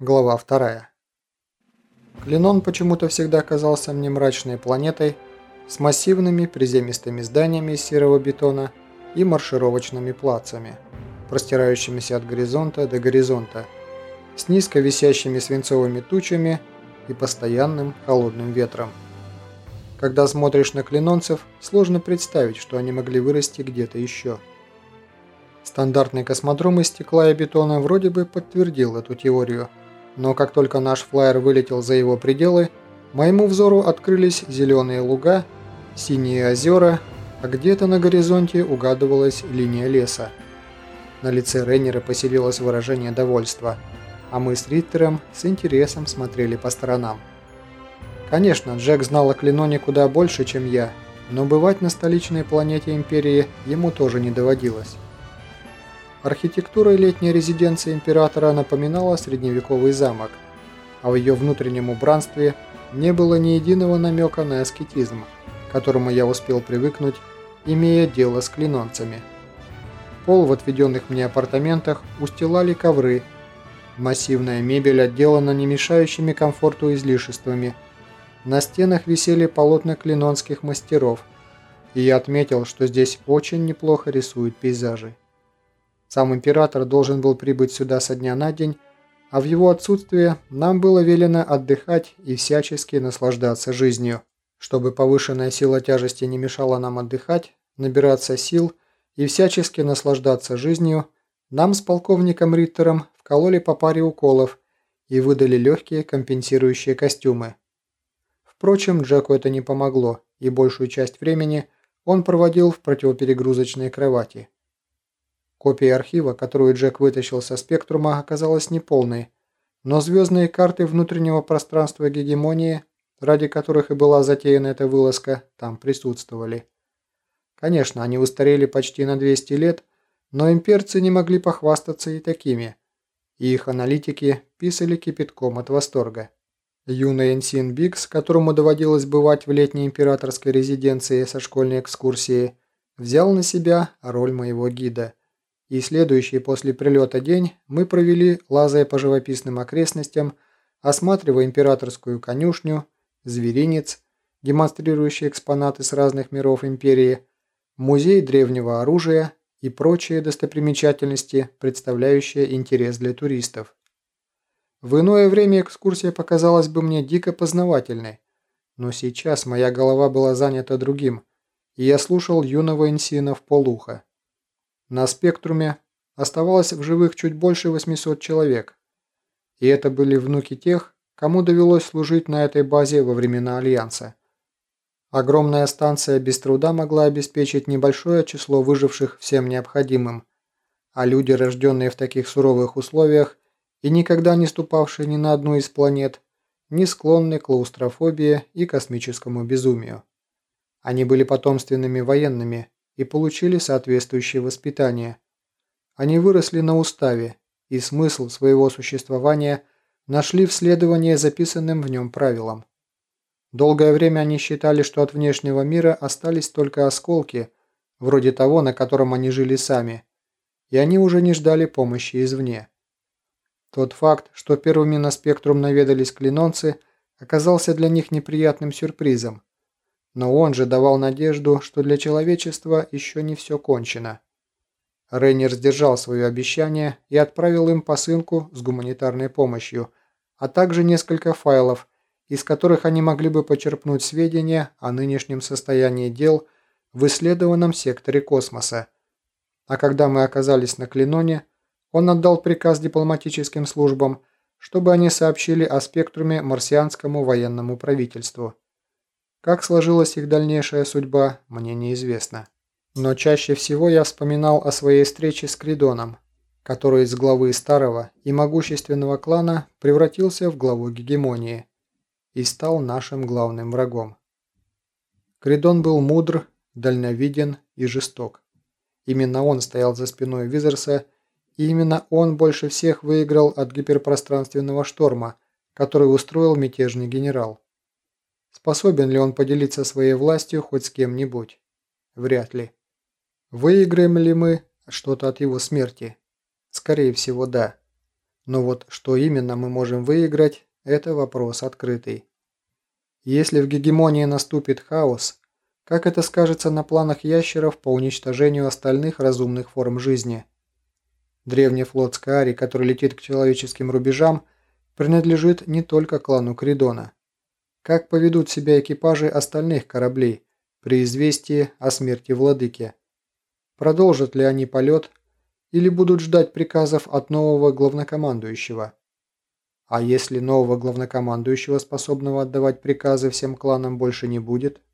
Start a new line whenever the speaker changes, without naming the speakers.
Глава 2. Клинон почему-то всегда казался мне мрачной планетой с массивными приземистыми зданиями из серого бетона и маршировочными плацами, простирающимися от горизонта до горизонта, с низко висящими свинцовыми тучами и постоянным холодным ветром. Когда смотришь на клинонцев, сложно представить, что они могли вырасти где-то еще. Стандартный космодром из стекла и бетона вроде бы подтвердил эту теорию – но как только наш флайер вылетел за его пределы, моему взору открылись зеленые луга, синие озера, а где-то на горизонте угадывалась линия леса. На лице Рейнера поселилось выражение довольства, а мы с Риттером с интересом смотрели по сторонам. Конечно, Джек знал о Клиноне куда больше, чем я, но бывать на столичной планете Империи ему тоже не доводилось. Архитектура летней резиденции императора напоминала средневековый замок, а в ее внутреннем убранстве не было ни единого намека на аскетизм, к которому я успел привыкнуть, имея дело с клинонцами. Пол в отведенных мне апартаментах устилали ковры, массивная мебель отделана не мешающими комфорту излишествами, на стенах висели полотна клинонских мастеров, и я отметил, что здесь очень неплохо рисуют пейзажи. Сам император должен был прибыть сюда со дня на день, а в его отсутствие нам было велено отдыхать и всячески наслаждаться жизнью. Чтобы повышенная сила тяжести не мешала нам отдыхать, набираться сил и всячески наслаждаться жизнью, нам с полковником Риттером вкололи по паре уколов и выдали легкие компенсирующие костюмы. Впрочем, Джеку это не помогло, и большую часть времени он проводил в противоперегрузочной кровати. Копия архива, которую Джек вытащил со спектрума, оказалась неполной, но звездные карты внутреннего пространства гегемонии, ради которых и была затеяна эта вылазка, там присутствовали. Конечно, они устарели почти на 200 лет, но имперцы не могли похвастаться и такими, и их аналитики писали кипятком от восторга. Юный Энсин Бикс, которому доводилось бывать в летней императорской резиденции со школьной экскурсией, взял на себя роль моего гида – и следующий после прилета день мы провели, лазая по живописным окрестностям, осматривая императорскую конюшню, зверинец, демонстрирующий экспонаты с разных миров империи, музей древнего оружия и прочие достопримечательности, представляющие интерес для туристов. В иное время экскурсия показалась бы мне дико познавательной, но сейчас моя голова была занята другим, и я слушал юного Энсина в полуха. На спектруме оставалось в живых чуть больше 800 человек. И это были внуки тех, кому довелось служить на этой базе во времена Альянса. Огромная станция без труда могла обеспечить небольшое число выживших всем необходимым, а люди, рожденные в таких суровых условиях и никогда не ступавшие ни на одну из планет, не склонны к клаустрофобии и космическому безумию. Они были потомственными военными, и получили соответствующее воспитание. Они выросли на уставе и смысл своего существования нашли в следовании записанным в нем правилам. Долгое время они считали, что от внешнего мира остались только осколки, вроде того, на котором они жили сами, и они уже не ждали помощи извне. Тот факт, что первыми на спектрум наведались клинонцы, оказался для них неприятным сюрпризом. Но он же давал надежду, что для человечества еще не все кончено. Рейнер сдержал свое обещание и отправил им посылку с гуманитарной помощью, а также несколько файлов, из которых они могли бы почерпнуть сведения о нынешнем состоянии дел в исследованном секторе космоса. А когда мы оказались на Клиноне, он отдал приказ дипломатическим службам, чтобы они сообщили о спектруме марсианскому военному правительству. Как сложилась их дальнейшая судьба, мне неизвестно. Но чаще всего я вспоминал о своей встрече с Кридоном, который из главы старого и могущественного клана превратился в главу гегемонии и стал нашим главным врагом. Кридон был мудр, дальновиден и жесток. Именно он стоял за спиной Визерса, и именно он больше всех выиграл от гиперпространственного шторма, который устроил мятежный генерал. Способен ли он поделиться своей властью хоть с кем-нибудь? Вряд ли. Выиграем ли мы что-то от его смерти? Скорее всего, да. Но вот что именно мы можем выиграть, это вопрос открытый. Если в гегемонии наступит хаос, как это скажется на планах ящеров по уничтожению остальных разумных форм жизни? Древний флот Скаари, который летит к человеческим рубежам, принадлежит не только клану Кридона. Как поведут себя экипажи остальных кораблей при известии о смерти владыки? Продолжат ли они полет или будут ждать приказов от нового главнокомандующего? А если нового главнокомандующего, способного отдавать приказы всем кланам, больше не будет –